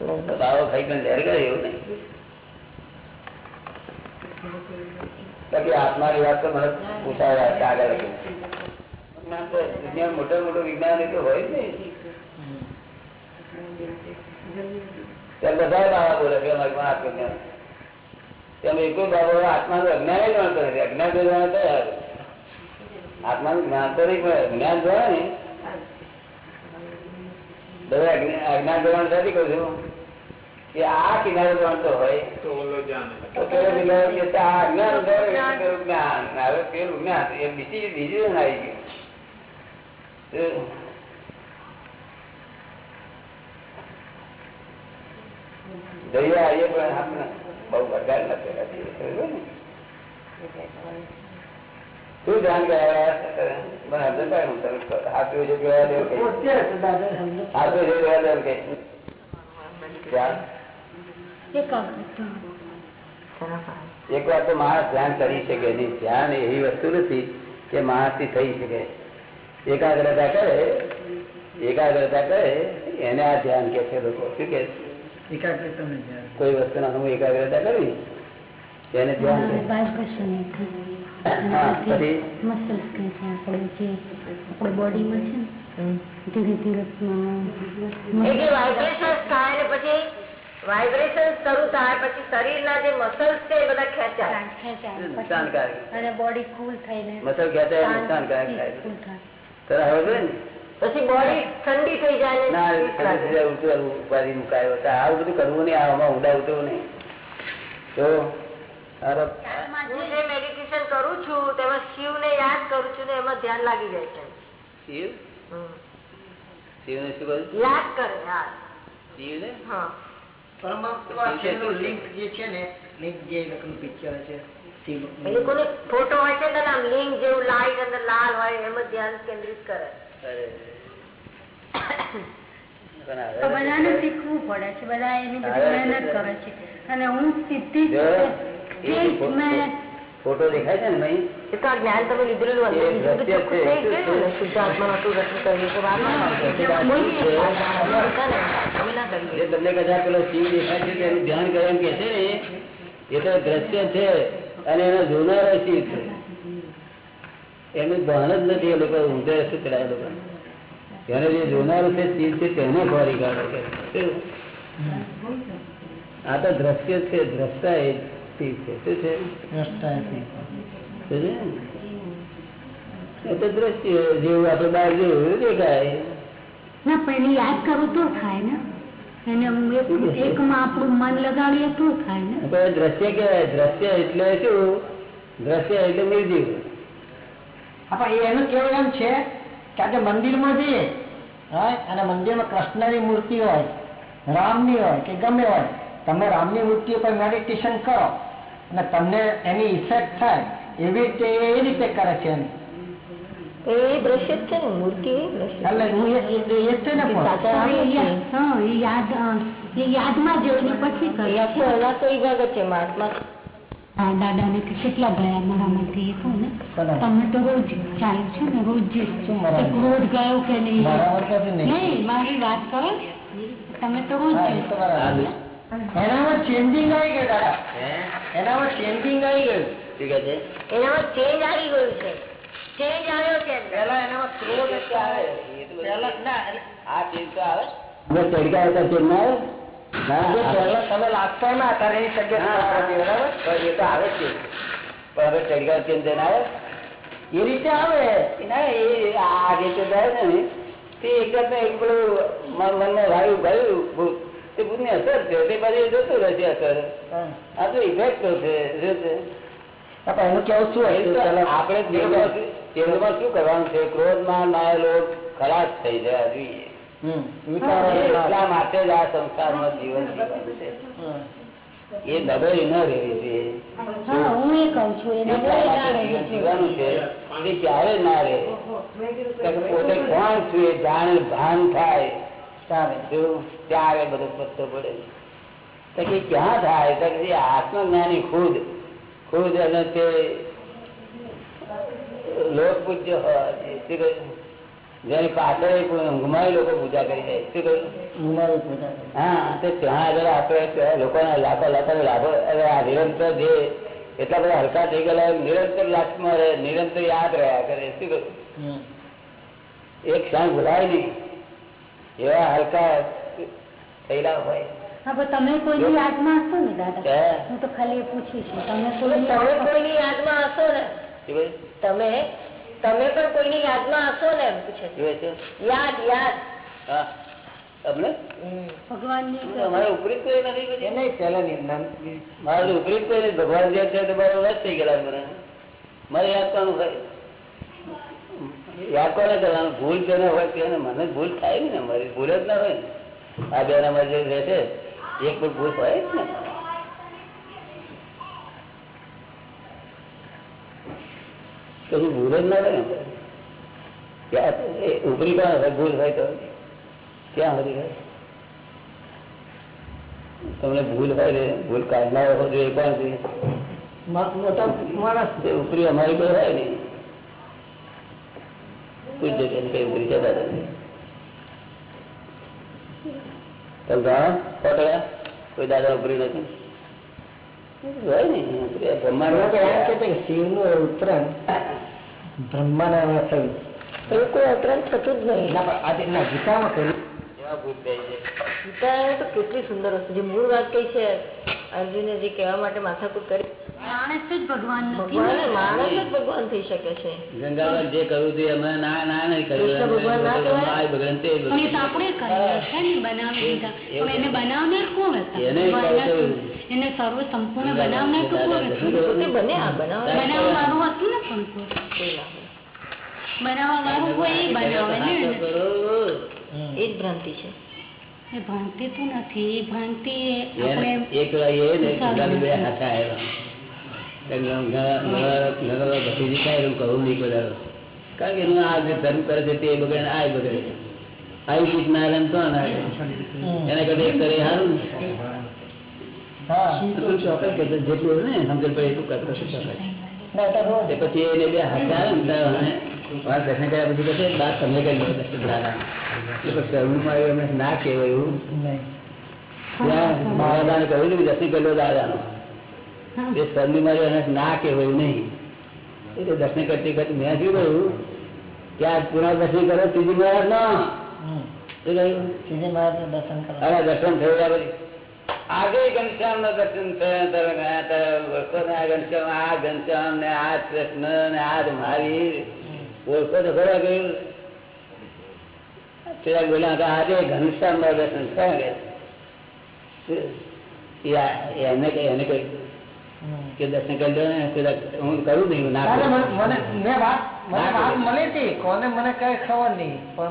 બાવો ખાઈ એક બાબો અજ્ઞાન જ કરે છે અજ્ઞાન જાણે તૈયાર આત્માનું જ્ઞાન તો નહીં, પણ જ્ઞાન જોવા ને બધા અજ્ઞાન જોવાનું નથી, કહું છું. કે આ કિનારો જાણતો હોય તો કે જ્ઞાન હવે પેલું જ્ઞાન એ બીજી બીજું આવી ગયું. જઈએ આવીએ પણ આપણે બહુ વરગાડ નથી? શું ધ્યાન ગયા હાથું દેવું હાથું દેવું ધ્યાન એક વાર તો માણસ ધ્યાન કરી શકે નહીં. ધ્યાન એવી વસ્તુ નથી કે માણસથી થઈ શકે. એકાગ્રતા કરે એકાગ્રતા કરે એને આ ધ્યાન કે છે લોકો. શું કે કોઈ વસ્તુ ના હું એકાગ્રતા કરવી એને ધ્યાન બોડીમાં છે ધીરે ધીરે એટલે વાઇબ્રેશન થાય ને પછી વાઇબ્રેશન શરૂ થાય પછી શરીરના જે મસલ્સ છે એ બધા ખેંચાય. નુકસાનકારક. અને બોડી કુલ થઈને મસલ ખેંચાય નુકસાનકારક થાય. હવે ને? પછી બોડી ઠંડી થઈ જાય ના ને ઉપાધિ મુકાયો. તો આવું બધું કરવું નહીં આમાં ઊંડા ઉતરવું નહીં. તો હું જે મેડિટેશન કરું છું તેમાં શિવને યાદ કરું છું ને એમાં ધ્યાન લાગી જાય છે. શિવ? હમ. શિવને શું કરું યાદ કરે યાદ. શિવને? હા. ફોટો હોય છે ને જેવું લાઈટ અંદર લાલ હોય એમાં ધ્યાન કેન્દ્રિત કરે. બધાને શીખવું પડે છે બધા એની બધી મહેનત કરે છે. અને હું સીધી જ ફોટો દેખાય છે ને ભાઈ? એ તો જ્ઞાન તમે લીધેલું જે તમને કદાચ પેલો શિવ દેખાય છે તેનું ધ્યાન કરવા કે છે ને એ તો દ્રશ્ય છે અને એનો જોનારો શિવ છે. એનું ભાન જ નથી એ લોકો ઊંધે ચડાય લોકો. એને જે જોનારું છે શિવ છે તેને ખોરી કાઢે છે. આ તો દ્રશ્ય છે દ્રષ્ટા એ શિવ છે. શું છે? તો દ્રશ્ય જેવું આપણે બહાર જોયું દેખાય. ના પણ યાદ કરું તો થાય ને. એને હું એક- એકમાં આપણું મન લગાડીએ તો થાય ને. તો એ દ્રશ્ય કહેવાય. દ્રશ્ય એટલે શું? દ્રશ્ય એટલે નિર્જીવ એનું કેવું એમ છે કે આજે મંદિરમાં જઈએ હા અને મંદિરમાં કૃષ્ણની મૂર્તિ હોય રામની હોય કે ગમે હોય તમે રામની મૂર્તિ ઉપર મેડિટેશન કરો. અને તમને એની ઇફેક્ટ થાય એવી રીતે એ રીતે કરે છે એ દ્રશ્ય છે ને મૂર્તિ ને યાદમાં જોઈને પછી એ છે. એના તો એ ભાગ જ છે મહાત્મા. આ દાદાને કેટલા ગયા મારામાંથી એ ને? તમે તો રોજ ચાલે છે ને રોજ રોજ ગયો કે નહીં? મારી વાત કરો તમે તો રોજ. એનામાં ચેન્જિંગ આવી ગયું દાદા. એનામાં ચેન્જિંગ આવી ગયું. ઠીક છે? એનામાં ચેન્જ આવી ગયું છે. ચેન્જ આવ્યો છે પેલા એનામાં ક્રોધ આવે. ના આ ચેન્જ તો આવે? તડકા હતા ના આવે તમે લાગતા ના એની એ તો આવે છે. પણ હવે જઈને આવે? એ રીતે આવે. ના એ આ રીતે જાય ને. તે એક જાતનું એક પેલું મન- મનમાં વાયુ ગયું ભૂત તે ભૂતની અસર છે. તે બધી જતું રહેશે અસર. આ તો ઇફેક્ટ છે. એનું કેવું શું એ હતું? તો પહેલા? આપણે તેલમાં શું- કરવાનું છે? ક્રોધમાં નાયેલો ખલાસ થઈ જવા જોઈએ એટલા માટે જ આ સંસારમાં જીવન જીવવાનું છે. એ દબાઈ ન રહેવી જોઈએ એ છું ના જીવન તે ક્યારે ના રહે? પોતે કોણ છું એ જાણે ભાન થાય. ત્યારે બધો પત્તો પડે. તો કે ક્યાં થાય? તો કે આત્મજ્ઞાની ખુદ. ખુદ અને તે લોક પૂજ્ય હોય જેની પાછળ ઊંઘમાં લોકો પૂજા કરી જાય. શું કહ્યું. હા તે ત્યાં આગળ આપણે લોકોના લાખો લાખો લાભો. હવે આ નિરંતર જે એટલા બધા હલકા થઈ ગયેલા નિરંતર લાખમાં રહે નિરંતર યાદ રહ્યા કરે. શું કહ્યું એક ક્ષણ ભૂલાય નહીં. એવા હલકા થયેલા હોય. હા પણ તમે કોઈની યાદમાં હશો ને દાદા? હું? તો ખાલી પૂછી છું તમે તમે કોઈની યાદમાં હશો ને? શું તમે તમે પણ કોઈની યાદમાં હશો ને એમ પૂછે છે. શું કહે છે? યાદ યાદ. હા. તમને ભગવાન ભગવાનની અમારે ઉપરી કોઈ નથી. નહીં પહેલાની મારે ઉપરી કોઈ ભગવાન જે છે તે મારો થઈ ગયેલા મને. મારે યાદ કરવાનું થાય યાદ કોને કરવાનું ભૂલ જેને હોય તેને મને ભૂલ થાય ને મારી ભૂલ જ ના હોય ને. આ બે નંબર જે રહેશે એક પણ ભૂલ હોય જ ને. કશું ભૂલ જ ના હોય ને? ઉપરી પણ હોય ભૂલ હોય તો ક્યાં હતી હોય? તમને ભૂલ હોય ને ભૂલ કાઢનાર હોય તો એ પણ મોટા માણસ. ઉપરી અમારી કોઈ હોય ને. પૂછજો કે કઈ ઉતરી જતા નથી. કોઈ દાદા ઉપરી નથી. શિવનું ઉત્તરાયણ. બ્રહ્માના થયું એવું કોઈ અવતરણ થતું જ નહીં. ના પણ ગીતામાં છે? ગીતા તો કેટલી સુંદર વસ્તુ જે મૂળ વાત કઈ છે અર્જુને જે કહેવા માટે માથાકૂટ કરી. માણસ જ ભગવાન ભગવાન માણસ જ ભગવાન થઈ શકે છે. ગંગામાં જે કરવું તે અમે ના ના નહીં કર્યું. ભગવાન ના કહેવાય? આ તે એ તો આપણે કરેલા છે ને બનાવી એને બનાવનાર કોણ હતા? એને ભગવાન કહું છું. હતું. એને સર્વ સંપૂર્ણ બનાવનાર તો કોણ હતું? પોતે બને બનાવવા બનાવવા વાળું હતું ને. બનાવવા વાળું હોય એ બનાવે ને એ જ ભ્રાંતિ છે. એ ભ્રાંતિ તો નથી. ભાંતિ ભ્રાંતિ આપણે એક એ ને બે હાથે આવ્યા ગંગા- ગંગા- ગંગા થાય એવું કહું નહીં કોઈ કારણ કે એનું આ જે ધર્મ કરે છે તે બગડે આ બગડે આવી ચીજ ના રમ તો ના રહે. એના કરતા કરે સારું ને. હા. એટલું ચોક્કસ કે જેટલું ને સમજણ પડે એટલું કરતો શું ચોક્કસ ના તો રોજ તે પછી એને બે હાથે આવે ને મારા દર્શન કર્યા પછી કહે બાદ તમને કરી લો દર્શન દાદા એટલે પછી શરમમાં ના કહેવાય એવું. નહીં. ત્યાં કહ્યું કે દર્શન કરી લો દાદાનું એ શરમી મારી એને ના કહેવાયું નહીં એટલે દર્શન કરતી કરતી મેં શું કહ્યું કે આ પુનઃ દર્શન કરો ત્રીજી મહારાજ ના હમ. શું કહ્યું સીધી મહારાજનું દર્શન કરો અને દર્શન થયા પછી આગે ઘનશ્યામ નો દર્શન થયા ત્યારે ગયા ત્યારે ઓળખો ને આ ઘનશ્યામ આ ઘનશ્યામ ને આ કૃષ્ણ ને આ જ મહાવીર ઓળખો તો ખરા ગયું પેલા બોલ્યા કે આજે ઘનશ્યામ ના દર્શન થયા ગયા એ આ- એને કઈ એને કઈ હમ. કે દર્શન કરી દો ને હું કરું નહીં ના મને મને વાત મને વાત મળી હતી. કોને મને કઈ ખબર નહીં પણ.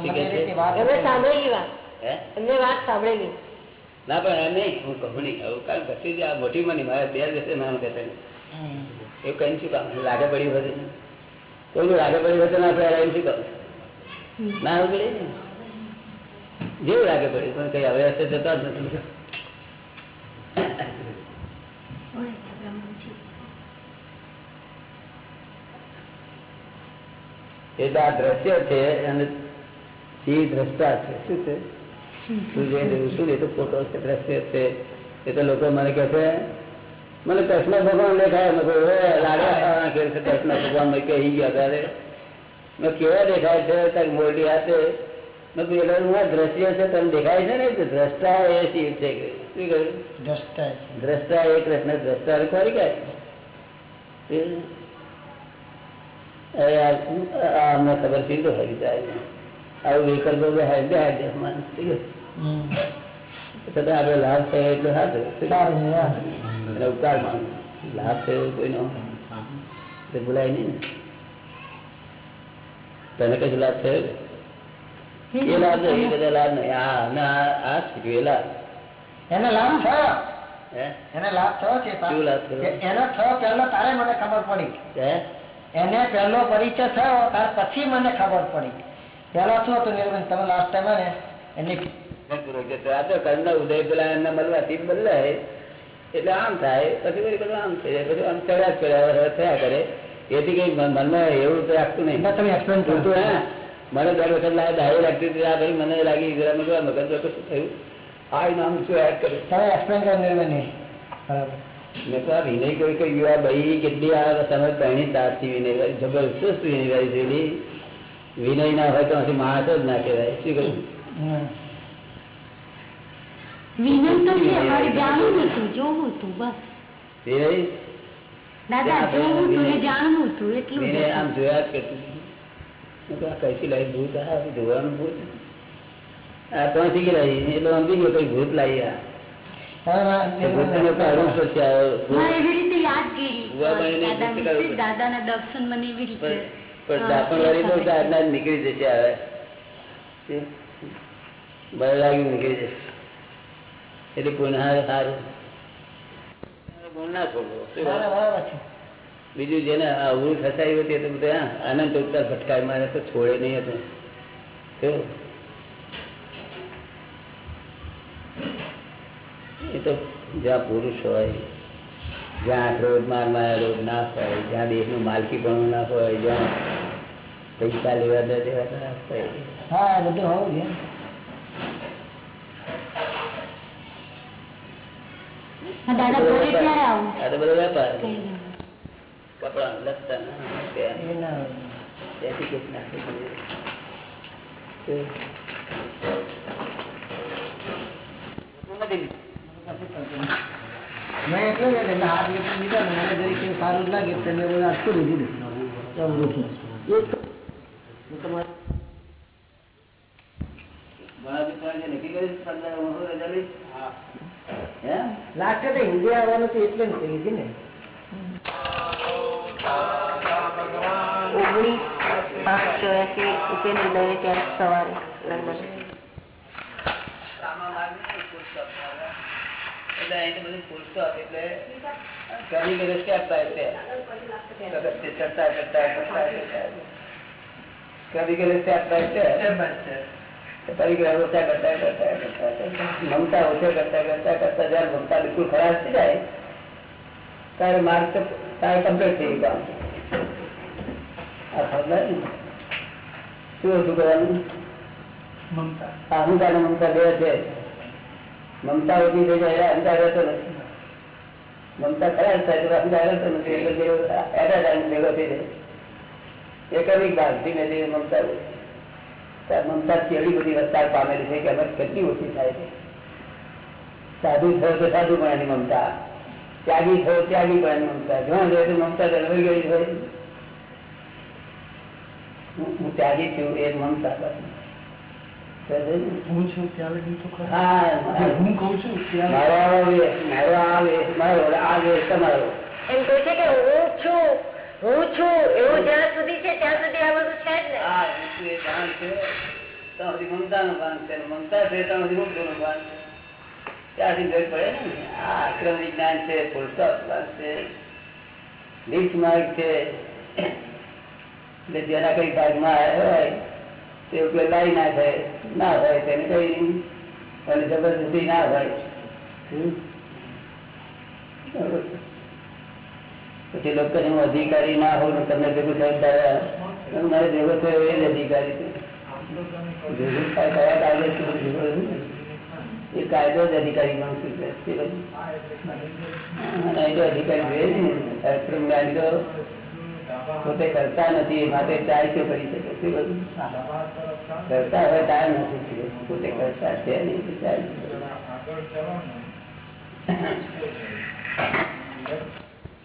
સાંભળેલી વાત. હે? એમને વાત સાંભળેલી. ના પણ એમ નહીં હું કહું નહીં. આવું કારણ ઘટી આ મોટી મની મારે બે દિવસે નાનું કહેતા નહીં. એવું કઈ શું કામ? લાગે પડ્યું હશે કોઈ લાગે પડ્યું હશે ના પહેલા એમ શું કહું? ના આવું પડે ને જેવું લાગે પડ્યું પણ કઈ હવે હશે જતા જ નથી હોય છે બ્રહ્મજી. એ તો આ દ્રશ્ય છે અને એ દ્રષ્ટા છે. શું છે? શું જે જોયું છું? એ તો ફોટો છે દ્રશ્ય છે. એ તો લોકો મને કહે છે મને કૃષ્ણ ભગવાન દેખાય. મેં કહ્યું, "ઓય, લાડવા કે કૃષ્ણ ભગવાન મેં કહી ગયા ત્યારે મેં કેવા દેખાય છે? તારી મોટી હાથે. મેં કહ્યું, એટલે હું આ દ્રશ્ય છે તને દેખાય છે ને? દ્રષ્ટા એ શિવ છે. શું કહ્યું? દ્રષ્ટા દ્રષ્ટા એ કૃષ્ણ દ્રષ્ટા ખોરી આ અમને ખબર છે તો ખરી જાય. આવું વિકલ્પો. ઠીક છે? હમ. છતાં આપણે લાભ થયો એટલે સારું. એટલે ઉપકાર માનો લાભ થયો કોઈનો. તે ભૂલાય નહીં ને. તને કશું લાભ થયો? એ લાભ નહીં બધા લાભ નહીં. આ શીખવે લાભ એને લાભ થયો? એને લાભ થયો છે એનો થયો પહેલો તારે મને ખબર પડી. એને પહેલો પરિચય થયો ત્યાર પછી મને ખબર પડી. પેલા શું હતું નિર્બંધ તમે લાસ્ટ ટાઈમ ને એની ઉદય પેલા એમને મળવાથી બદલાય. એટલે આમ થાય પછી વળી બધું આમ થઈ જાય પછી આમ ચડ્યા કર્યા થયા કરે. એથી કઈ મન- મનમાં એવું તો રાખતું નહીં. તમે explain કરો. હે. મને દર વખત લાગે દાડી લાગતી હતી. આ ભાઈ મને લાગી જરા મેં કહ્યું, શું થયું? આ નામ શું એડ કર્યું તમે એક્સપ્લેન કરો. બરાબર. મેં તો આ વિનય કોઈ કહ્યું આ ભાઈ કેટલી આ સમજ પહેણી તારથી વિનય વાળી વિનય થયેલી વિનય ના હોય તો હજી માણસ જ ના કહેવાય. શું કહ્યું? વિનય તો છે મારે જાણવું હતું જોવું હતું બસ. વિનય? દાદા જોવું હતું ને જાણવું હતું એટલું વિનય આમ. જોયા જ કરતી આ કઈથી લાવી ભૂત? આ જોવાનું ભૂત? આ તો શીખી લાવી એટલે સમજી ગયો કઈ ભૂત લાવી આ. નીકળી જશે હવે. બળ લાગી નીકળી જશે. એટલે પુનઃ સારું ના છોડવો બીજું જેને અવરું ફસાયું તે તો બધા અનંત ઉત્તર ફટકાર મારે તો છોડે નહીં હતું. તો જ્યાં પુરુષ હોય જ્યાં રોજ મારમાં રોજ ના હોય જ્યાં દેશનું માલકી પણ ના હોય જ્યાં પૈસા લેવા દે દેવા હા બધું હોવું છે દાદા ઘરે ક્યારે આવું? આ તો બધો વેપાર. કઈ નહીં. કપડા લત્તા મેં એટલે જ એટલે હાથ લીધો લીધો ને મને જરીક સારું લાગે તો મેં બધું અટકી દીધું એક તમારે ઘણા વિદ્વાન જે નક્કી કર્યું છે પંદર ઓગણસો રજા લઈ? હે? લાસ્ટ તો હિન્દી આવવાનું હતું એટલે ને ને. ઓગણીસ પાંચ ચોરાસી ઉપેન્દ્ર દવે ત્યારે સવારે લંડન આમાં માર્ગ નહીં, full stop. એટલે અહીં બધું પૂછતો એટલે ઘણી બધી step by ચડતા ચડતા. કભી કભી step by પરિગ્રહ ઓછા કરતા કરતા કરતા. મમતા ઓછા કરતા કરતા કરતા જયારે મમતા બિલકુલ ખરાબ થઈ જાય ત્યારે માર્ગ તો તારે કમ્પ્લીટ થઈ ગયું કામ. આ સમજાય શું હતું કરવાનું અહંકાર અને મમતા બે છે મમતા ઊભી થઈ જાય એટલે રહેતો નથી. મમતા ખરાબ થાય અહંકાર રહેતો નથી, એટલે એના ટાઈમ ભેગો થઈ જાય. એક જ ભાગ ધીમે ધીમે મમતા મમતા કેવી બધી વસ્તાર પામેલી છે કે અમે કેટલી ઓછી થાય છે. સાધુ થયો તો સાધુ પણ એની મમતા. ત્યાગી થયો, ત્યાગી પણ એની મમતા. જ્યાં જોઈએ તો મમતા જળવાઈ ગઈ હોય. હું ત્યાગી છું એ મમતા બસ. સમજાય ને? હું છું ત્યારે બી તો હું કહું છું મારો મારો આવે મારો આવે તમારો. એમ કહે છે કે હું છું હું છું એવું જ્યાં સુધી છે ત્યાં સુધી આ બધું છે જ ને. એ ભાન છે ભાન મમતા ભાન ત્યાંથી પડે ને આ આક્રમ વિજ્ઞાન છે ભાન નીચ માર્ગ છે. જેના કઈ ભાગમાં આવ્યો હોય તે પેલાઈ ના થાય ના હોય તેને કઈ નહીં અને જબરદસ્તી ના હોય હમ. બરોબર. પછી લોકો કહે, હું અધિકારી ના હોઉં ને તમને ભેગું થાય ત્યારે મારે ભેગો થયો એ જ અધિકારી છે ભેગું થાય કયા કાયદે છે બધું ભેગું થયું ને? એ કાયદો જ અધિકારી ગણશું છે તે બધું. અને એ તો અધિકારી જોઈએ જ ને અક્રમ જ્ઞાની તો પોતે કરતા નથી માટે ચાય તો કરી શકે શું બધું. કરતા હવે ત્યારે નથી પોતે કરતા છે નહીં તો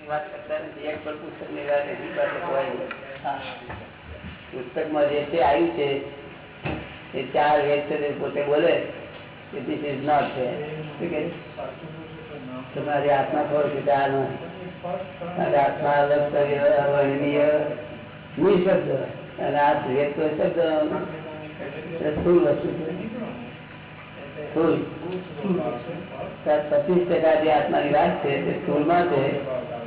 વાત કરતા નથી. એક પણ પુસ્તકની વાત એની પાસે હોય પુસ્તકમાં જે છે આવ્યું છે એ ચાર વેદ છે પોતે બોલે. કે this is not there. તમારી આત્મા નથી આત્મા અલગ કરી અવર્ણનીય નિશબ્દ અને આ વેદ તો શબ્દ પચીસ ટકા જે આત્માની વાત છે, તે સ્થૂળમાં છે.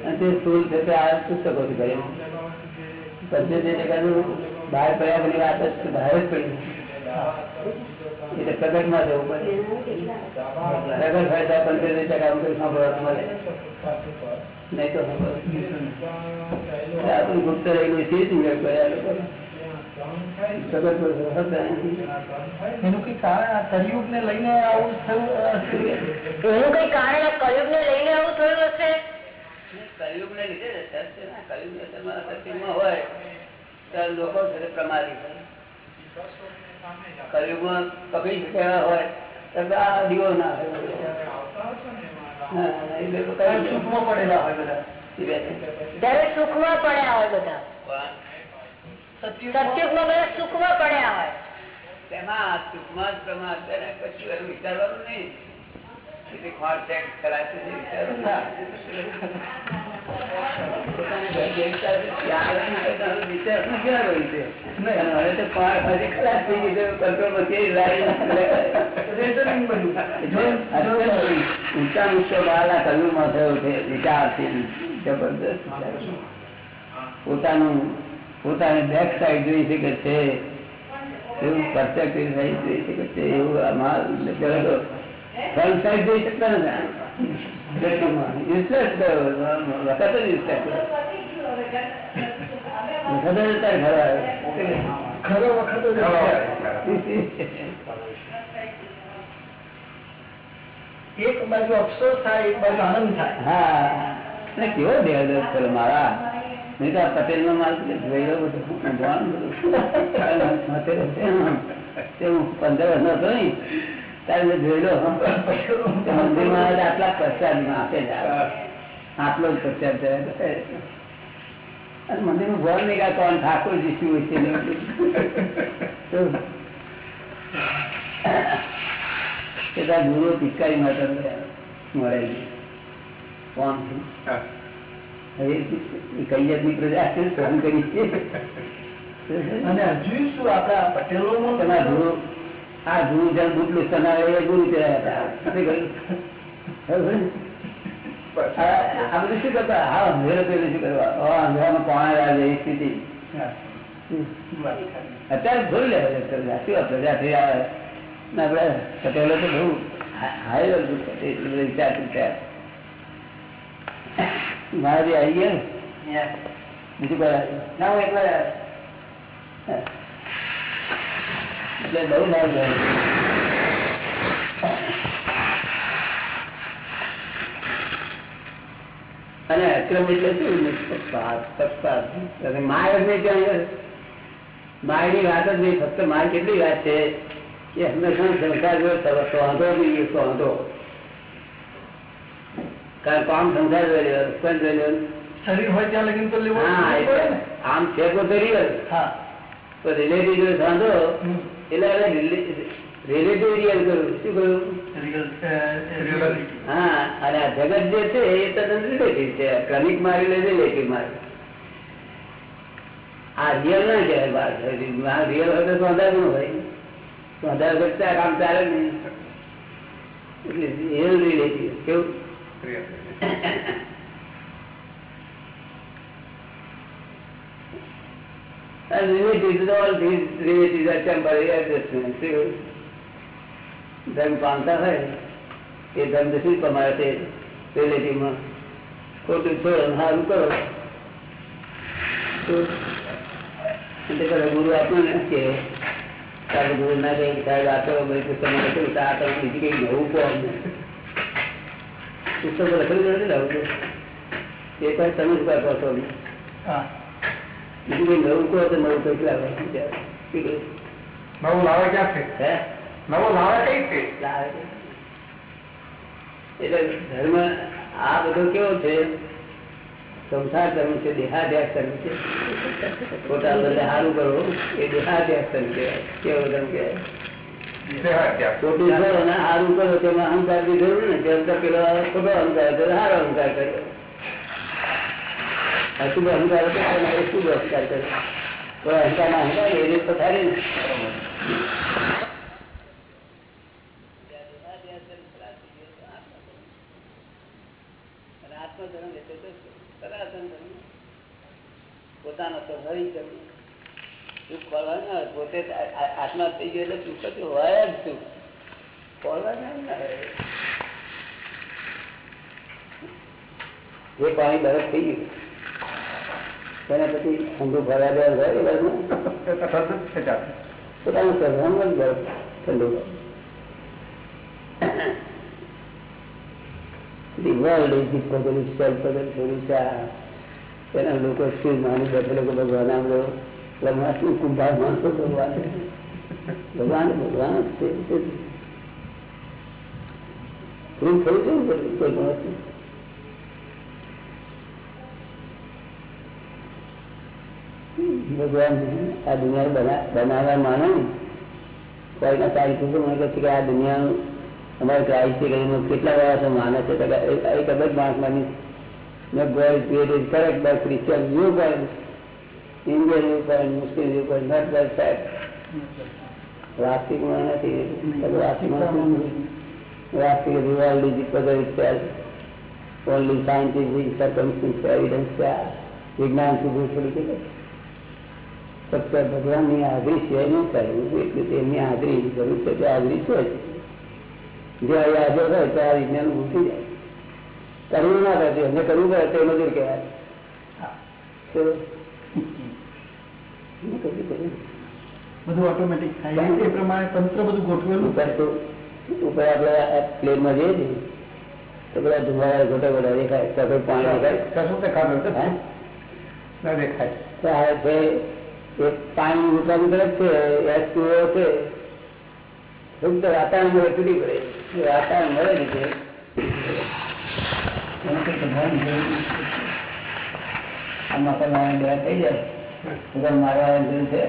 અને તે સ્થુલ છે તે આ પુસ્તકોથી ભાઈ પંચોતેર ટકાનું બહાર પડ્યા બધી વાત જ બહાર જ પડી. એટલે પ્રગટમાં જવું પડે. પ્રગટ તો પંચોતેર ટકા સાંભળવા મળે. નહીં તો આપણું ગુપ્ત રહેલું છે જ મેળ પડ્યા લોકો એનું કઈ કારણ આ કલયુગ ને લઈને આવું થયું એનું કઈ કારણ આ કલયુગને લઈને આવું થયું હશે? કલયુગને લીધે જ છે ને. કલયુગની હોય ત્યારે લોકો પ્રમાદી. કલયુગમાં કપી શકેલા હોય તો આ દીવો ના હોય. હા, એ લોકો કઈ સુખમાં પડેલા હોય બધા. સુખમાં પડ્યા હોય બધા. સત્યુગમાં બધા સુખમાં પડ્યા હોય. તેમાં સુખમાં જ પ્રમાદ છે કશું વિચારવાનું નહીં. ખોટ ચેક જે વિચાર ના. ઊંચા ઊંચો બહારના કલયુગમાં થયો છે. વિચારથી જબરદસ્ત પોતાનું પોતાની બેક સાઈડ જોઈ શકે છે. એવું પરફેક્ટ સાઈડ જોઈ શકે છે એવું પેલો ફ્રન્ટ સાઈડ જોઈ શકતા નથી. યુઝલેસ વખત જ. ખરો વખત એક બાજુ અફસોસ થાય એક બાજુ આનંદ થાય. હા. કેવો દેહ પેલો મારા? નહીં તો આ પટેલ નો માલ જોઈ ઊંઘવાનું બધું. હું પંદર વર્ષનો હતો ને. ત્યારે મેં જોઈ લો. તે મંદિરમાં આટલા પ્રસાદમાં આપે જ આટલો જ પ્રસાદ અને મંદિરનું ભર નહીં કોણ ઠાકોરજી શું છે? ગુરુ પિચકારી માટે મળેલી કોણ હવે કઈ જાતની પ્રજા છે? સહન કરી છે? અને હજુ શું આપડા પટેલો ગુરુ આ ગુરુ જન બુટલું તમારે એ ગુરુ કહેવાય હતા? આ બધું શું કરતા? હા અંધેરો પેલું શું કરવા? અંધેરામાં કોણ આવે એવી સ્થિતિ. અત્યારે જોઈ લે શું પ્રજા થઈ આવે? ને આપણે પટેલો તો બહુ હાઈ વિચારતું મારા આવી ગયા બીજું કોઈ ના હું એકલા. એટલે બહુ થયું. અને અક્રમ એટલે શું? માય જ નહીં ત્યાં માયની વાત જ નહીં ફક્ત માય કેટલી વાત છે? કે હંમેશા સંસાર જો સોંધો જોઈએ સોંધો કારણ કામ સંસાર પણ જોઈ લેવાનું શરીર હોય ત્યાં લગીન તો લેવું આમ છે તો રિયલ તો રિલેટિવ સાંધો. એટલે રિલેટિવ રિયલ કહ્યું શું કહ્યું? Real, અ, reality. હા અને આ જગત જે છે એ તદ્દન રિલેટિવ છે. ક્રમિક મારી લે રિલેટિવ મારી આ રિયલ ના કહેવાય વાત રિયલ હોય તો સોંધારનું હોય. સોંધાર કરતા કામ ચાલે નહીં. એટલે રિયલ રિલેટિવ કેવું? And relatives, all these relatives are temporary adjustments. See? ધર્મ પામતા હોય એ તો શું કમાય છે રિલેટિવમાં ખોટું ને સારું કરો ગુરુ આપણને કે તારે ગુરુ ના કહે સાહેબ આ ભાઈ પુસ્તકમાં લખેલું છે, આ તો બીજી કઈ નવું કહો. પુસ્તકો લખેલું નથી લાવું એ પણ તમે જ કહો છો હા બીજું કંઈ નવું કહો તો નવું કંઈક લાવે? શું કહેવાય? શું કહ્યું? નવું લાવે ક્યાં છે? હે? નવો લાવે કઈ છે? લાવે એટલે ધર્મ આ બધો કેવો છે? સંસાર ધર્મ છે દેહાદ્યાસ ધર્મ છે. પોતા બધા સારું કરો એ દેહાદ્યાસ ધર્મ કહેવાય. કેવો ધર્મ કહેવાય? ખોટું કરો ને સારું કરો તેમાં અહંકારની જરૂર ને. પેલો ખોટો અહંકાર કર્યો સારો અહંકાર કર્યો. અશુભ શુભ અહંકાર ના અહંકાર એ ને તો પોતાનો સ્વાભાવિક સુખ ખોલવા પોતે આત્મા થઈ ગયો એટલે સુખ જ હોય જ સુખ ખોલવા ના. જે પાણી બરફ થઈ ગયું તેના પછી ઠંડુ ફરવા દેવાનું હોય એ પોતાનું સર્વનું જ ઠંડુ The world is the puzzle itself, puzzle થોડું છે આ. તેના લોકો શું માની બેઠે લોકો ભગવાન આમ લો ભગવાન શું કુંભાર માણસો ભગવાન. ભગવાન ભગવાન છે. કોઈ પણ વસ્તુ. ભગવાન આ દુનિયા બના- બનાવવા માનો ને કોઈના સારી પૂછો મને કહે કે આ દુનિયાનું અમારે ક્રાઇસ્ટ કરીને કેટલા વર્ષો માને છે એક અબજ માણસ માની નથી બધું વાસ્તવિકમાં નથી. વાસ્તવિક the world is the puzzle itself. Only scientific circumstantial evidence છે આ. વિજ્ઞાન સુધી કે ફક્ત ભગવાનની હાજરી સિવાય ન થાય. એટલે તેમની હાજરી જરૂર છે તે હાજરી શું છે જે હાજર હોય તો આ વિજ્ઞાન ઉઠી જાય. કરવું ના થાય એમને કરવું પડે તો મજૂર કહેવાય. બધું ઓટોમેટિક થાય. એ પ્રમાણે તંત્ર બધું ગોઠવેલું ઉપર આપણે પ્લેનમાં જઈએ છીએ. તો બધા ધુમાડા ગોટા ગોટા દેખાય. પાણી દેખાય. હે? તો આ છે એક પાણી તરફ છે એસ છે. શુદ્ધ વાતાવરણ મળે તૂટી પડે રાતાયણ વાતાવરણ મળે ને તે એનું કંઈ ભગવાન જરૂર નથી. આ મકાન બે થઈ જાય. તો મારવા જરૂર છે.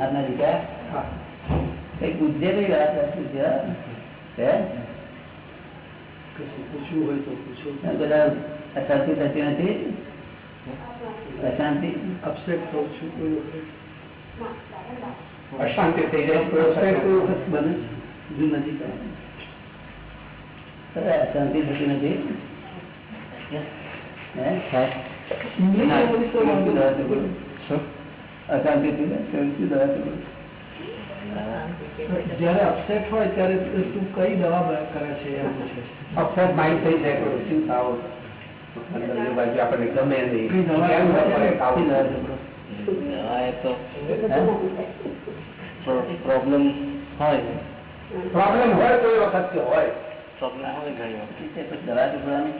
આજના દીકરા? કઈ પૂછજે નહીં રાત પૂછ્ય અશાંતિ થતી નથી અશાંતિ અપસેટ અશાંતિ થઈ જાય આવે. અશાંતિ થતી નથી નથી. અશાંતિ થઈ જાય? જ્યારે અપસેટ હોય ત્યારે તું કઈ દવા કરે છે એમ છે. અપસેટ માઇન્ડ થઈ જાય તો શું થાવ? બાજુ આપણને ગમે નહીં. દવા? દવા? પ્રોબ્લેમ હોય. પ્રોબ્લેમ હોય તો વખત કે હોય. પ્રોબ્લેમ હોય ઘણી વખત. દવા ચોપડવાની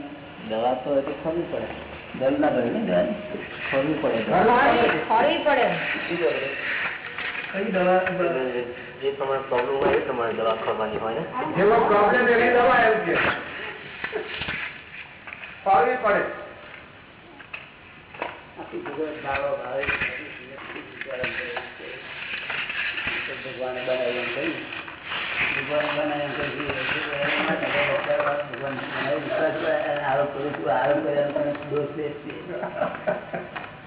દવા તો એ ખોલવી પડે. જરૂર ના ને દવાની? ખોલવી પડે. ખોરવી પડે. કઈ દવા જે પ્રમાણે પ્રોબ્લેમ હોય એ પ્રમાણે દવા ખોલવાની હોય ને જેવો પ્રોબ્લેમ એવી દવા એમ કે પાડવી પડે આખી જગત ભાવો ભાવે વિચારણ કરે છે. તો ભગવાને બનાવ્યું એમ કહ્યું. ભગવાને બનાવ્યું એમ કહ્યું. ભગવાને ના કરે, ભગવાન બનાવ્યું. આરોપ કરું છું, આરોપ કર્યાનો મને દોષ દે છે.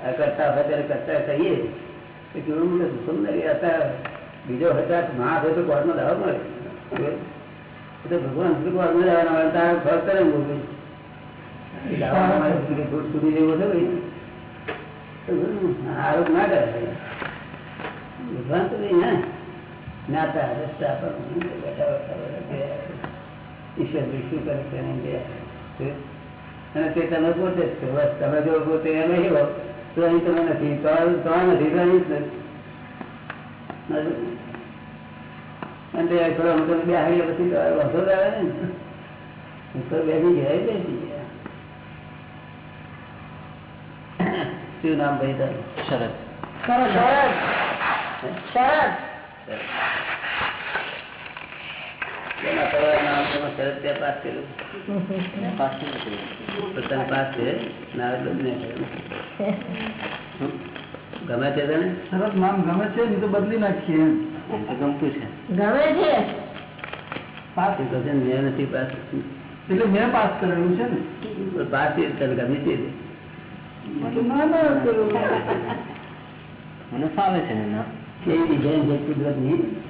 આ કરતા કરતા કહીએ કેવું મળે સુંદર હતા. બીજો હજાર માણસ હોય તો કોર્ટમાં દવા મળે. ભગવાન સુધી કોર્ટમાં જવાના હોય તારે કરે ભાઈ. આરોપ ના ભગવાન તો નહીં ને. જ્ઞાતા રસ્તા પર બેઠા બેઠા ઈશ્વર શું કરે એને અને તે તમે પોતે જ તમે જો પોતે એમ નહીં હો. તો અહીં તમે નથી તો તો નથી તો અહીં જ નથી અને તે થોડા મોટો બે આવી પછી તો વાંધો જ આવે ને ઉપર બેસી ગયા એ બેસી ગયા શું નામ ભાઈ તારું શરત શરદ શરદ ગમે છે તને? સરસ નામ ગમે છે તો બદલી નાખીએ ગમતું છે. ગમે છે? પાસ મેં નથી એટલે મેં પાસ કરેલું છે ને? પાસ તને ગમે છે? મને ફાવે છે ને ના ડિઝાઇન કુદરતની?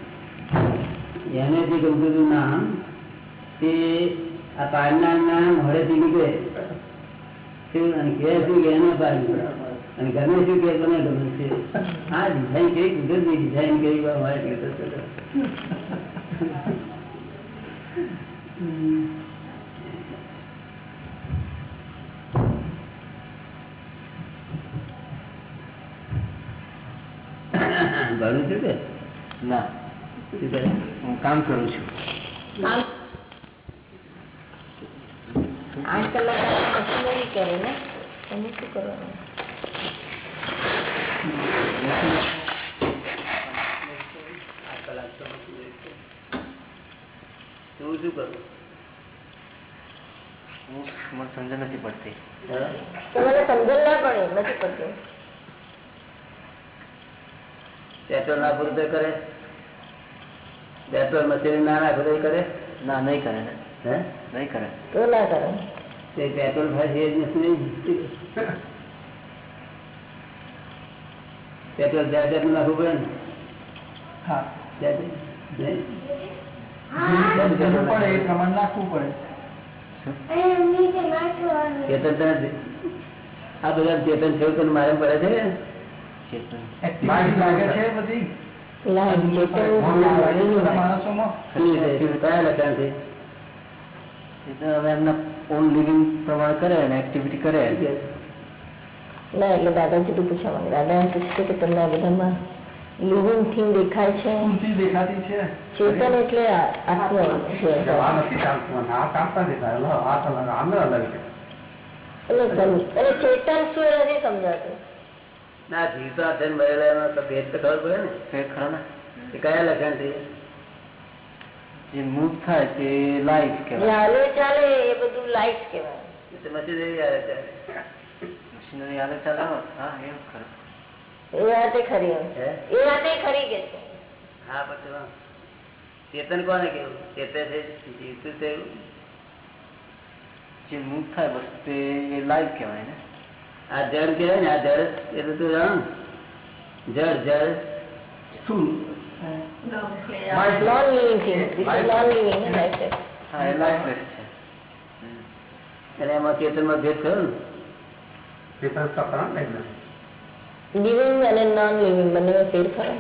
એને જે ગમતું નામ, તે આ પાડનારના હળેથી નીકળે. અને કે શું કે એને પાડી અને ગમે શું કે તમે ગમે છે. આ ડિઝાઇન કઈ કુદરતની ડિઝાઇન કેવી હોય એટલે ભણું કે? ના. કરે? હું કામ કરું છું. આઠ કલાક કશું નહીં કરે ને? તમે શું કરવાનું? તું શું કરું? હું મને સમજ નથી પડતી? તમારે સમજણ ના પડે નથી પડતી. પેટ્રોલ ના પૂરું તો કરે. પેટ્રોલ મશીન ના નાખો તો એ કરે? ના નહીં કરે. હે? નહીં કરે. તો ના કરે. તે પેટ્રોલ ખાય જ નથી પેટ્રોલ નાખવું પડે ને? હા. આ બધા ચેતન છે તને મારે પડે છે એક્ટિવિટી કરે ને એક્ટિવિટી કરે ના એટલે દાદાજી તું પૂછવા માંગે દાદા એમ પૂછશે કે તમને આ બધામાં લિવિંગ થિંગ દેખાય છે દેખાતી છે ચેતન એટલે આત્મા છે એટલે ચેતન શું નથી સમજાતું ના જીવતા છે ને મરેલા એમાં તો ભેદ તો ખબર પડે ને. ફેર ખરો ને. એ કયા લક્ષણ છે? જે મૂવ થાય તે લાઈફ જે કહેવાય હાલે ચાલે એ બધું લાઈટ કહેવાય. એ તો મશીનરી આવે છે મશીનરી હાલે ચાલે હો. હા એવું ખરું. એ વાતે ખરી એમ. હે? એ વાતે ખરી કે છે. હા પછી વાં. ચેતન કોને કેવું ચેતે છે જીવતું છે એવું? જે મૂવ થાય બસ તે એ લાઈફ કહેવાય ને. આ જળ કહેવાય ને આ જળ એ તો તું જાણ જળ જળ હમ. અને ભેદ ને. લિવિંગ અને નોન લિવિંગ બંને ફેર ખરો?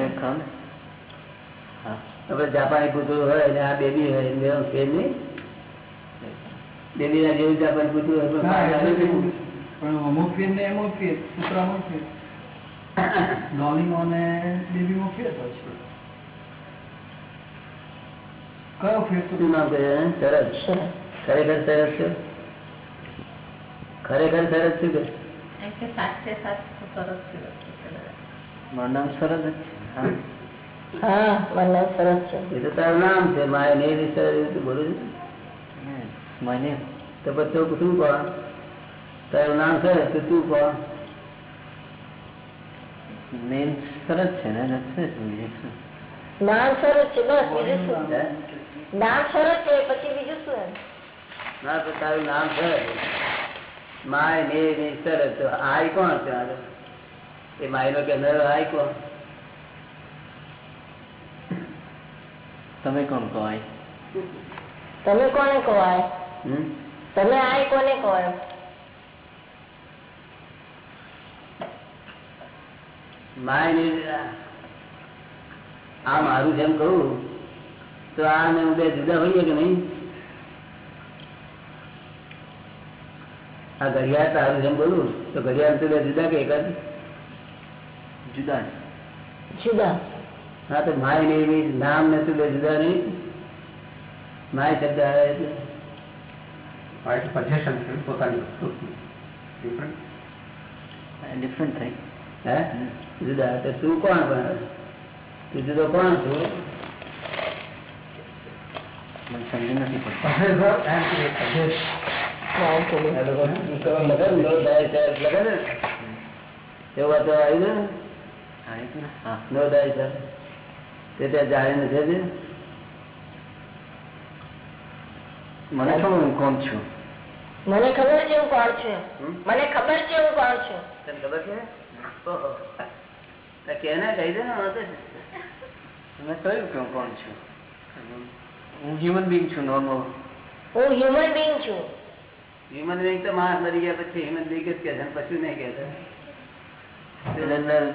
આપણે જાપાની કૂતરું હોય ને આ બેબી હોય ફેર નહીં બેબી ના જેવું જાપાની કૂતરું હોય પણ પાછળ આવે છે. પણ અમુક ફેર ને અમુક ફેર કૂતરામાં ફેર ડોલીમાં ને બેબીમાં ફેર હોય છે. કયો ફેર તો ના નામ સરસ. ખરેખર સરસ છે? ખરેખર સરસ છે? કે મારું નામ સરસ જ છે. હા. હા મને સરસ છે. એ તો તારું નામ છે. મારે નહીં સરસ બોલું છું. માય તો પછી તું શું કહો? તારું નામ છે? તો તું કોણ નેમ સરસ છે ને that's it. બીજું શું? નામ સરસ છે બસ બીજું શું? નામ સરસ છે પછી બીજું શું ના તો તારું નામ સરસ માય ને ને સરસ. આય કોણ છે આગળ એ માયનો કે નર આય કોણ? તમે કોણ કહો તમે કોને કહો હમ? તમે આય કોને કહો માય ને આ મારું જેમ કહું તો આ ને હું બે જુદા હોઈએ કે નહીં? આ ઘડિયાળ તારું જેમ બોલું તો ઘડિયાળ તો બે જુદા કે એક જ જુદા જુદા. હા તો માય ને એવી નામ ને તું બે જુદા નહીં? માય શબ્દ આવે એટલે. પોતાની વસ્તુ. ડિફરન્ટ થઈ હે? જુદા. તો તું કોણ પણ તું જુદો કોણ છું? મને ખબર હું કોણ છું? મને ખબર છે હું કોણ છું? મને ખબર છે હું કોણ છું? તને ખબર છે? ઓહો. તો કે ને કહી દે ને વાંધો નહીં. મેં કહ્યું કે હું કોણ છું? હું હ્યુમન બિંગ છું નોર્મલ હું હ્યુમન બિંગ છું. હ્યુમન બીંગ તો માણસ મરી ગયા પછી હ્યુમન બીંગ જ કે છે અને નહીં કહેતા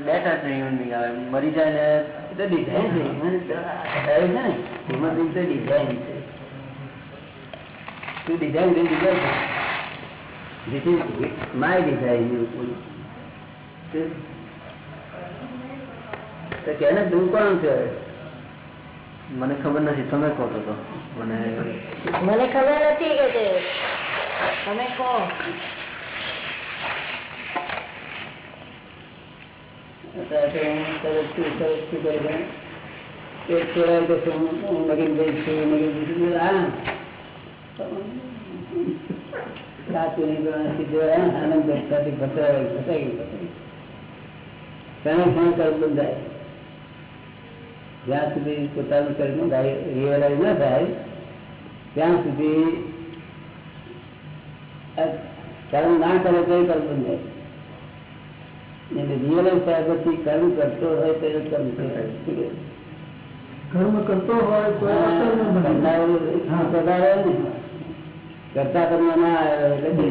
બેઠા છે હ્યુમન બિંગ આવે મરી જાય ને તો ડિઝાઇન છે તો છે. ને હ્યુમન બીંગ તો ડિઝાઇન છે. result. This is my તેને દુઃખ કોણ છે? મને ખબર નથી તમે કહો તો. મને મને ખબર નથી કે તમે કહો. અત્યારે તો હું સરસ છું, સરસ છું કરીને પેટ છોડાય તો હું. મગીન જઈશ મગીન આ આનંદ ગયું. ક્ષણ કર્મ બંધાય જ્યાં સુધી પોતાનું કર્મ રિયલાઇઝ ના થાય ત્યાં સુધી કર્મ ના કરે તો કર્મ બંધાય એટલે રિયલાઇઝ થયા પછી કર્મ કરતો હોય તો કર્મ થાય. કર્મ કરતો હોય તો. કરતા કર્મ ના આવ્યો એટલે.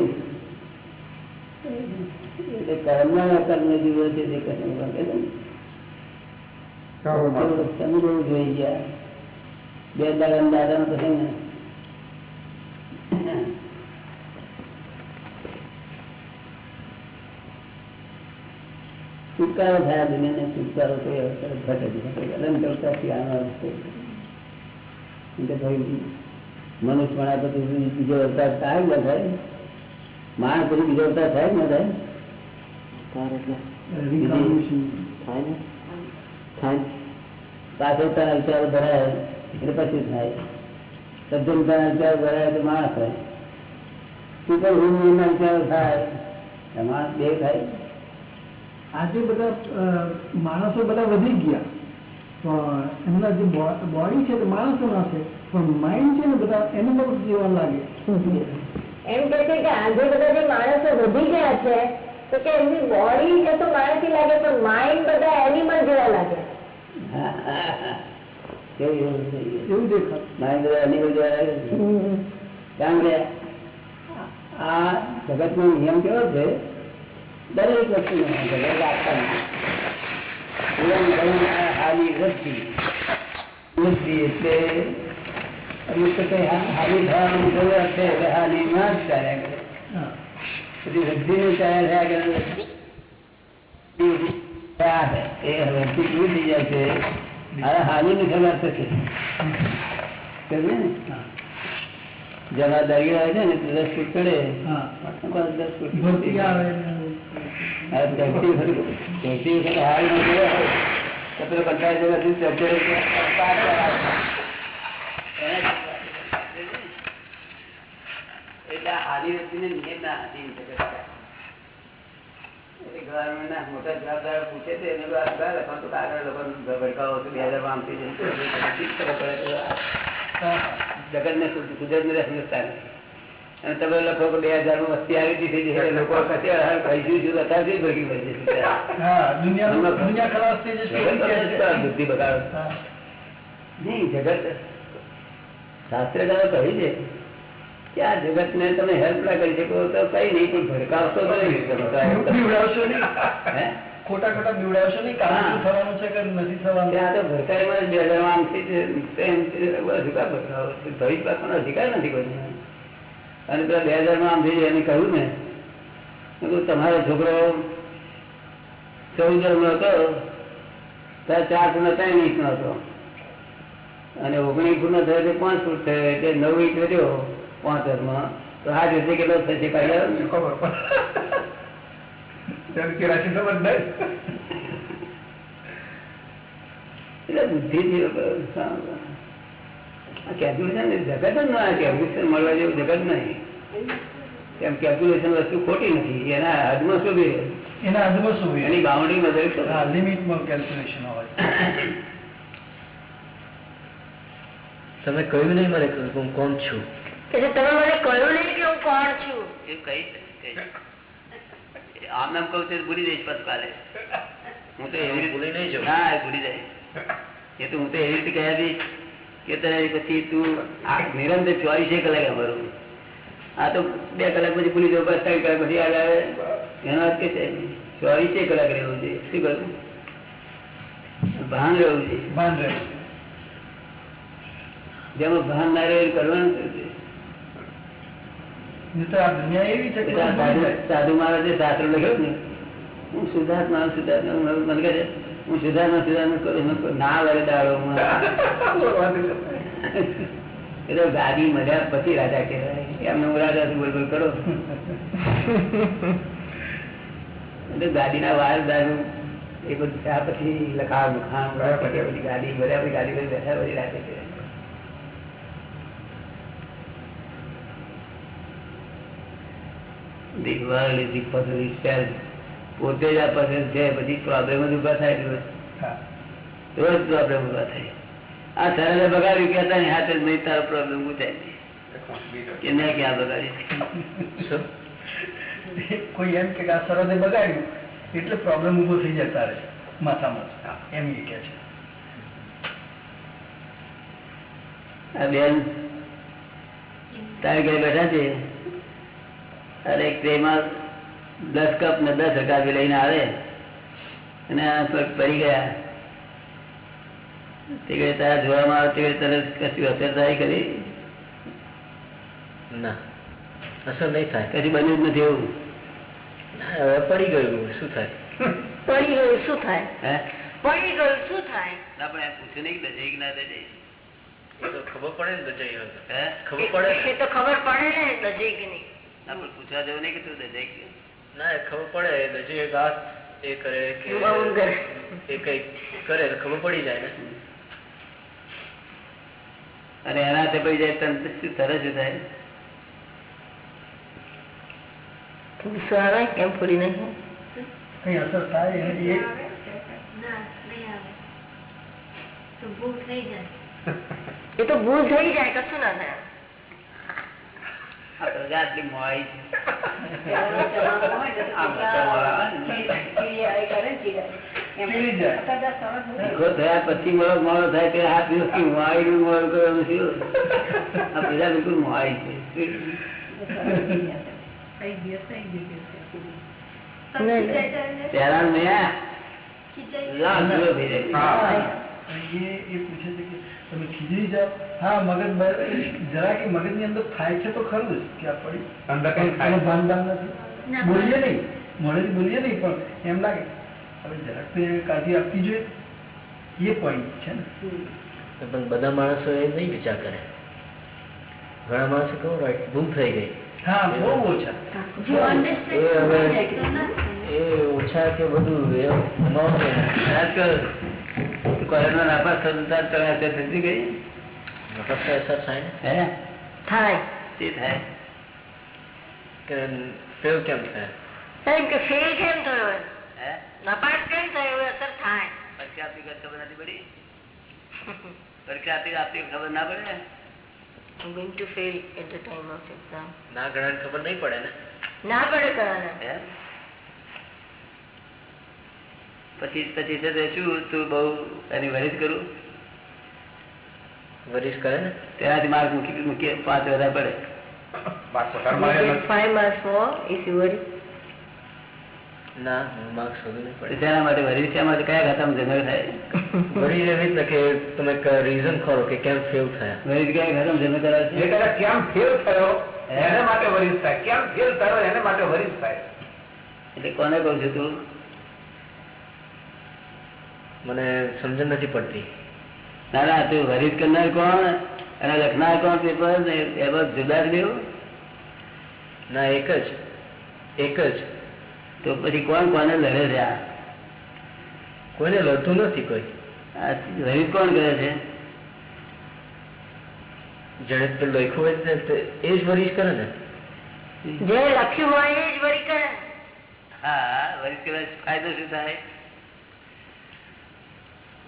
એટલે કર્મ કર્મ જીવો છે તે કર્મ વાગે ને. સમજવું જોઈએ ગયા બે દાડા દાદા પછી ને છુટકારો થયા દુનિયાને છુટકારો કોઈ અવસર ઘટે જ ઘટે અલમ કરતાથી આનો અર્થ છે. એટલે ભાઈ મનુષ્ય પણ આ બધું બીજો અવતાર થાય ન થાય માણસ પછી બીજો અવતાર થાય જ ન થાય ને માણસ માણસ આજે બધા માણસો બધા વધી ગયા પણ એમના જે બોડી છે તે માણસોના છે પણ માઇન્ડ છે ને બધા એનિમલ જેવા લાગે એમ કે કે આજે બધા જે માણસો વધી ગયા છે તો કે એમની બોડી છે તો માણસી લાગે પણ માઇન્ડ બધા એનિમલ જેવા લાગે કેવું એવું થઈ ગયું એવું દેખાય માઇન્ડ એનિમલ જેવા લાગે છે. કારણ કે આ જગતનો નિયમ કેવો છે દરેક વસ્તુ જગત આપતા નિયમ ધર્મ આ હાની વૃત્તિ વૃત્તિ એટલે અમુક તો કઈ હા- હાની થવાની જરૂર છે એટલે હાનીમાં જ ચાલ્યા કરે હા. થયા કરે એ વૃદ્ધિ કેવી થઈ જાય છે. આ હાનિની શરૂઆત થશે જેમાં દરિયો આવે છે ને દસ ફૂટ ચડે. દસ ફૂટ ધરતી વખતે- હાલ ન કંટાળી જવા થી ચડચડે કે પાર આવે. એટલે આ હાની વ્યક્તિને નિયમ ના આધીન એટલે ગવર્મેન્ટના મોટા જવાબદાર પૂછે છે એને બધા આગળ તો આગળ લખો ભડકાવો તો બે હજાર જગતને હિન્દુસ્તાન અને તમે લખો કે બે હજારમાં વસ્તી આવી હતી છે લોકો બુદ્ધિ બગાડો. નહીં જગત શાસ્ત્રકારો કહી છે કે આ જગત ને તમે હેલ્પ ના કરી શકો તો કઈ નહીં પણ ભડકાવશો તો નહીં ખોટા ખોટા બીવડાવશો નહીં? કામ થવાનું છે કે નથી થવાનું? ત્યાં તો ભડકાઈમાં બે હજારમાં? ભવિષ્ય અધિકાર નથી કોઈ. અને પેલા બે હજાર આમ થઈ એને કહ્યું ને. તમારો છોકરો ચૌદ નો હતો ત્યાં ચાર ફૂટ ત્રણ ઇંચ નો હતો. અને ઓગણીસ ફૂટ નો થયો પાંચ ફૂટ થયો એટલે નવ ઇંચ વધ્યો. પાંચ વર્ષમાં તો આ રીતે કેટલો થશે એટલે કેલ્ક્યુલેશન જગત જ ના કેલ્ક્યુલેશન મળવા જેવું જગત નહીં. કેમ કેલ્ક્યુલેશન વસ્તુ ખોટી નથી એના હદમાં શું બી એના હદમાં શું હોય? એની બાઉન્ડ્રીમાં દરેક? લિમિટમાં કેલ્ક્યુલેશન હોય. તમે કહ્યું નહીં મને હું કોણ છું? કે જે તમે મને કહ્યું નહીં કે હું કોણ છું? એ કઈ કઈ. આમ નામ કહું છું ભૂલી જઈશ પછી કાલે. હું તો એવી રીતે ભૂલી નહીં જાઉં. ના ભૂલી જાય. એ તો હું તો એવી રીતે કહ્યા હતી કે તને પછી તું આ નિરંતર ચોવીસે કલાક અમારું આ તો બે કલાક પછી ભૂલી જાવ બસ ત્રણ કલાક પછી યાદ આવે. એનો અર્થ કે છે ચોવીસે કલાક રહેવું જોઈએ શું કરવું ભાન રહેવું જોઈએ ભાન રહેવું જેમાં ભાન ના રહે એ કરવાનું શું છે નહીં તો આ દુનિયા એવી છે કે એટલે આ સાધુ મહારાજે શાસ્ત્ર લખ્યું ને હું શુદ્ધાત્મા સુધાર્થ મને કહે હું શુદ્ધાત્મા શુદ્ધાત્મા કરું ના વરે દાડો હું એટલે ગાદી મળ્યા પછી રાજા કહેવાય. એમને હું રાજા બોલ બોલ કરો. એટલે ગાદીના વાર દારૂ એ બધું ત્યાં પછી લખાણ લખાણ ગાડી બધા પછી ગાડી બધી બેઠા પછી રાજા કહેવાય. The puzzle itself. પોતે જ આ પસંદ છે પછી પ્રોબ્લેમ જ ઊભા થાય રોજ હા. રોજ પ્રોબ્લેમ ઊભા થાય. આ સરળ બગાડ્યું કહેતા ને હાથે જ નહીં તારો પ્રોબ્લેમ નહીં. કે મેં ક્યાં બગાડ્યું? કોઈ એમ કે આ સરહદે બગાડ્યું એટલે પ્રોબ્લેમ ઊભો થઈ જતા રહે માથામાં. એમ કે છે. આ બેન તારે ક્યાં બેઠા છે? અરે એક ટ્રેમાં દસ કપ ને દસ હકાવી લઈને આવે અને પગ પડી ગયા. તે ઘડી તારા જોવામાં આવે તે તરત કશું અસર થાય કરી ના અસર નહીં થાય. કદી બન્યું જ નથી એવું. હવે પડી ગયું શું થાય? પડી ગયું શું થાય? હે? પડી ગયું શું થાય? આપણે પણ પૂછ્યું નહીં દજાઈ કે ના દજાઈ. ખબર પડે ને દજાઈ હે? ખબર પડે એ તો ખબર પડે ને દજાઈ કે નહીં. ના પણ પૂછવા જેવું નહીં કે તું દજે ના ખબર પડે એક હાથ એ કરે કે. એ કઈ કરે ખબર પડી જાય ને. અને એના તે પડી જાય તને શું તરત શું થાય? ગુસ્સો આવે કેમ ફૂલી નહીં કઈ અસર થાય એને એ તો ભૂલ થઈ જાય કશું ના થાય. આ પછી મોડો મોડો થાય કરવાનું શું આ પ્રજા બિલકુલ મોડી છે પહેલા મેં થઈ જાય કે તમે ખીજડી જાઓ. હા મગજ જરા કે મગજની અંદર થાય છે તો ખરું જ કે આ પડી. ભાન ભાન નથી. બોલીએ નહીં. મોઢેથી બોલીએ નહીં પણ એમ લાગે હવે જરાક તો એને કાળજી આપવી જોઈએ. એ પોઈન્ટ છે ને. પણ બધા માણસો એ નહીં વિચાર કરે. ઘણા માણસો કહું રાઈટ ભૂલ થઈ ગઈ. હા બહુ ઓછા. એ હવે એ ઓછા કે બધું એ આજકાલ કોલેજમાં નાપાસ થતું તને અસર થતી ગઈ અસર થાય હે થાય. તે થાય. ફેલ કેમ થાય? કે ફેલ કેમ થયો એમ? કેમ થયો અસર થાય. પરીક્ષા આપતી ખબર નથી પડી. પરીક્ષા આપતી આપતી વખત ખબર ના પડે ને. I'm going to fail at the time of exam. ના ઘણા ખબર નહીં પડે ને. ના પડે? પછી પછી છે તે શું તું બહુ એની વરિત કરું? વરિશ કરે ને? તેનાથી માર્ક મૂકી મૂકીએ પાંચ વધારે પડે. માટે વરિત શા માટે? કયા ખાતામાં જનરલ થાય? એવી કે તમે રીઝન ખોરો કે કેમ ફેલ થયા. વરિત કયા ખાતામાં જનરલ કરાવે છે? કેમ ફેલ થયો એને માટે વરિષ્ઠ થાય. કેમ ફેલ થયો એને માટે વરિષ્ઠ થાય. એટલે કોને કહું છું તું? મને સમજણ નથી પડતી. ના ના તું વરિત કરનાર કોણ? અને લખનાર કોણ પેપર? એમાં જુદા જ લેવું ના એક જ. એક જ. તો પછી કોણ કોને લડે છે આ? કોઈને લડતું નથી કોઈ. આ વરિત કોણ કરે છે? જેને લખ્યું હોય ને તે એ જ વરિશ કરે ને? જે લખ્યું હોય એ જ વરી કરે. હા વરિત કરે ફાયદો શું થાય?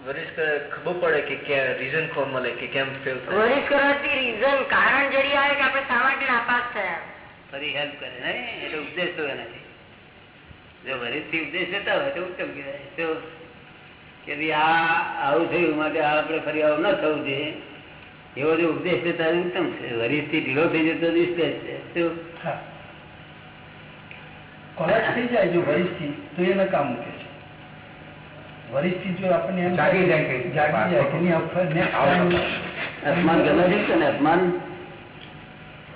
વરિશ કરે ખબર પડે કે ક્યાં રીઝન ખો મળે કે કેમ ફેલ થાય વરિશ કરવાથી રીઝન કારણ જડી આવે કે આપણે શા માટે નાપાસ થયા ફરી હેલ્પ કરે ને એટલે ઉપદેશ તો એનાથી જો વરિતથી ઉપદેશ લેતા હોય તો ઉત્તમ કહેવાય તો કે ભાઈ આ આવું થયું માટે આ આપણે ફરી આવું ન થવું જોઈએ એવો જો ઉપદેશ લેતા હોય ઉત્તમ છે વરિતથી ઢીલો થઈ જતો નિષ્ઠેજ છે શું હા કોલેજ થઈ જાય જો વરિષ્ઠથી તો એને કામ મૂકે છે વરિષ્ઠથી જો આપણને એમ જાગી જાય કે જાગી જાય કે નહીં આપણે next time ગમે છે ને અપમાન?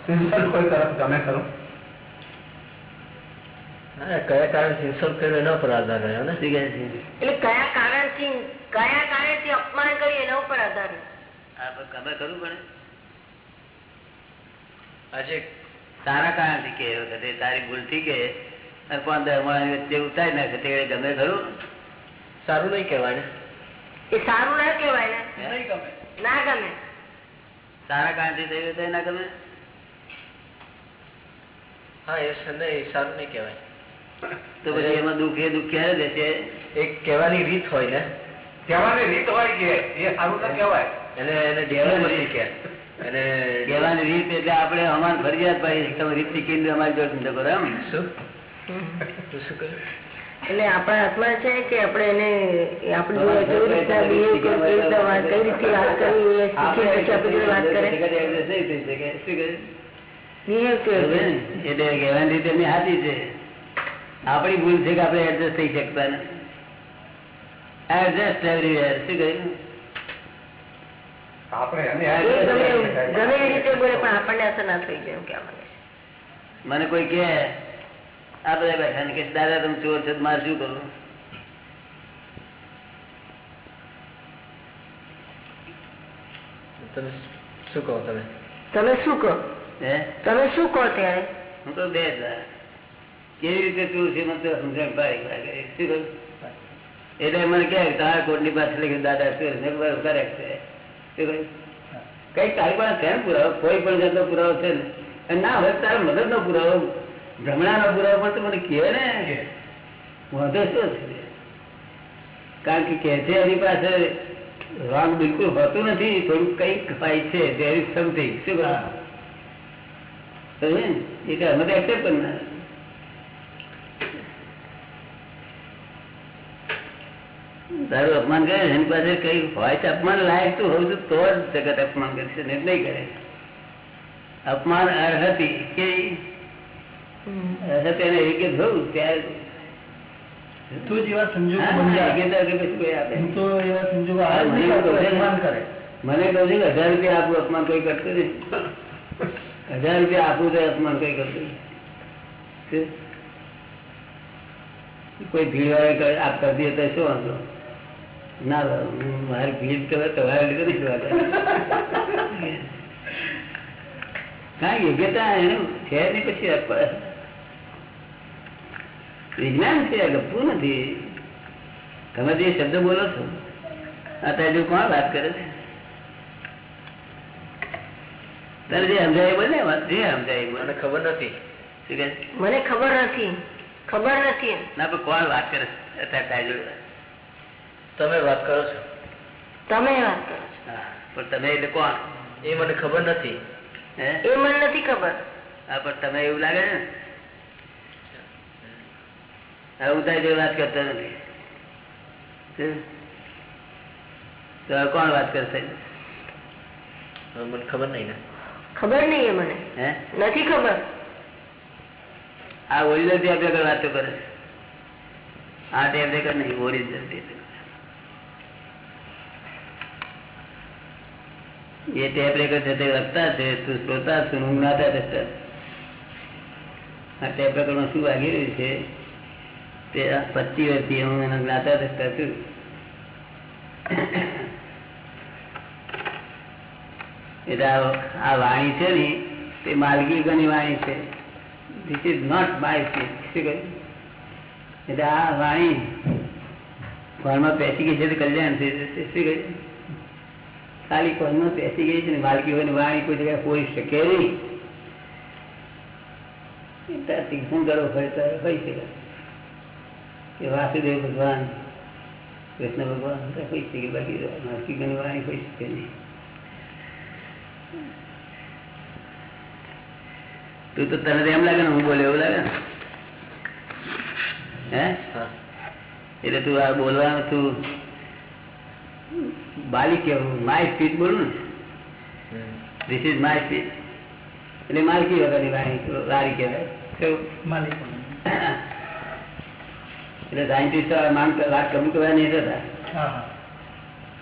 સિન્સિયર કોઈ તરફ ગમે ખરું? કયા કારણથી કર્યો એના પર આધાર રહ્યો ને? શું કહે છે? એટલે કયા કારણથી કયા કારણથી અપમાન કર્યું એના ઉપર આધાર રહ્યો? પણ ગમે ખરું પડે આજે તારા કારણથી કે તારી ભૂલ ભૂલથી કે વચ્ચે ઉતારી નાખે તે ગમે ખરું? સારું નહીં કહેવાય ને. એ સારું ના કહેવાય ને? નહીં ગમે. ના ગમે. સારા કારણથી થયું તો ના ગમે? હા એ છે સારું નહીં કહેવાય. તો પછી એમાં દુઃખ એ દુઃખ ક્યારે દેશે એક કહેવાની રીત હોય ને. કહેવાની રીત હોય કે એ સારું ના કહેવાય? એને એને નથી કહે એને કહેવાની રીત એટલે આપણે અમારે ફરિયાદ પાડી તમે રીત શીખીને અમારી જોડે ધંધો કરો એમ. શું? શું કહ્યું? એટલે આપણા હાથમાં છે કે આપણે એને આપણે કેવી રીતના કેવી રીતે વાત કઈ રીતે વાત કરવી એ શીખી પછી આપણે વાત કરે? એટલે કહેવાની રીતે એમની છે. આપણી ભૂલ છે કે આપણે એડજસ્ટ થઈ શકતા નથી. એડજસ્ટ એવરીવેર શું કહ્યું? આપણે ગમે એવું- ગમે એ રીતે બોલે પણ આપણને અસર ના થઈ જાય માંગે મને કોઈ કે આ બધા બેઠા ને કે દાદા તમે ચોર છો તો મારે શું કરવું? તમે શું કહો તમે? તમે શું કહો? તમે શું કહો ત્યારે? હું તો બે કેવી રીતે તું છે મને તો સમજણ ભાઈ લાગે. શું એટલે મને કહે તારા કોટની પાસે લખી દાદા ચોર કરેક્ટ છે. શું કહ્યું? તારી પાસે છે ને પુરાવો? કોઈ પણ જાતનો પુરાવો છે ને? ના હોય તારા મદદ નો પુરાવો ભ્રમણા નો પુરાવો પણ મને કહે ને. વાંધો શું છે? કારણ કે છે એની પાસે રોંગ બિલકુલ હોતું નથી થોડુંક કંઈક હોય છે દેર ઇઝ સમથિંગ શું કહ્યું એટલે અમે તો કરી ના તારું અપમાન કરે એની પાસે કઈ હોય તો અપમાન લાયક તું હોવું તો તો જ જગત અપમાન કરશે ને નહીં કરે. અપમાન અર્હતી કે થયું ત્યારે તું સંજોગો મને કહું છે. હજાર રૂપિયા આપું અપમાન કઈ કરતું નહીં. હજાર રૂપિયા આપું તો અપમાન કઈ કરતું કોઈ ભીડ વાળા આપ કરી દે તો શું વાંધો? ના મારી ભીડ કરે તમારે લીધે નહીં વાત કાંઈ યોગ્યતા એનું છે નહીં પછી વિજ્ઞાન છે ગપુ નથી તમે જે શબ્દ બોલો છો અત્યારે જો કોણ વાત કરે છે? તારે જે સમજાય બોલ ને વાત જે સમજાય મને ખબર નથી? મને ખબર નથી. ખબર નથી. ના પણ કોણ વાત કરે છે? અત્યારે તારી જોડે તમે વાત કરો છો. તમે વાત કરો છો. હા પણ તમે એટલે કોણ? એ મને ખબર નથી. હે? એ મને નથી ખબર. હા પણ તમે એવું લાગે છે ને હવે હું તારી વાત કરતો નથી. તો હવે કોણ વાત કરશે? મને ખબર નહીં ને. ખબર નહીં એ મને. હે? નથી ખબર. આ ઓરિજિનલથી રેકર્ડ વાતો કરે છે. આ ટેપ રેકર્ડ નહીં ઓરિજિનલ ટેપ એ ટેપ રેકર છે તે લખતા છે તું શ્રોતા છું હું છું. આ ટેપ રેકર્ડમાં શું વાગી રહ્યું છે? તે વર્ષથી હું એનો જ્ઞાતા દ્રષ્ટા છું એટલે આ વાણી છે ને, તે માલગી ગણી વાણી છે. This is not my speech એટલે આ વાણી ઘરમાં પેસી ગઈ છે તો કલ્યાણ થઈ જશે શું કહ્યું? ખાલી ઘરમાં પેસી ગઈ છે ને માલકી હોય વાણી કોઈ જગ્યાએ હોઈ શકે નહીં. એટલા કરવું હોય તો હોય શકે. કે વાસુદેવ ભગવાન કૃષ્ણ ભગવાન બધા હોય શકે બાકી નરસિંહ ગણવાની હોય શકે નહીં. તું તો તને એમ લાગે ને હું બોલે એવું લાગે ને? હે? એટલે તું આ બોલવાનું તું બાલી કેવું માય સ્પીચ બોલું ને. ધીસ ઇઝ માય સ્પીચ એટલે માલકી વગરની વાણી વારી કહેવાય? કેવું? માલિક એટલે સાયન્ટિસ્ટ માન વાત કમી કરવા નહીં થતા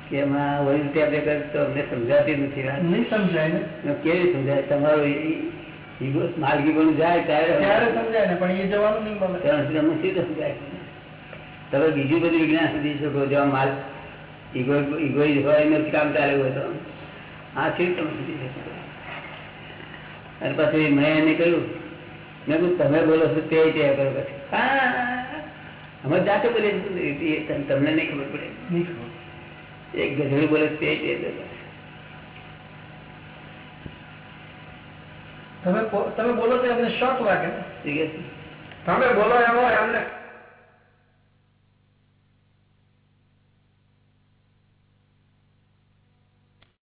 કે એમાં વળી રીતે આપણે કરીએ તો અમને સમજાતી નથી વાત. નહીં સમજાય ને. કેવી સમજાય? તમારો માલકી પણ જાય ત્યારે ત્યારે સમજાય ને પણ એ જવાનું નહીં બોલે. અમને સીધું સમજાય તમે બીજું બધું વિજ્ઞાન સમજી શકો જેવા માલ ઈગો ઈગો હોય એનું કામ ચાલે હોય તો. આ શું તમે સમજી શકો? અને પછી મેં એને કહ્યું મેં કહ્યું તમે બોલો છો તે ત્યાં કરો પછી. હા. અમે જાતે બોલે તમને નહીં ખબર પડે. ખબર. એક ગધેડું બોલે તે તમે તમે બોલો તો એમને શોખ લાગે તમે બોલો એમાં એમને.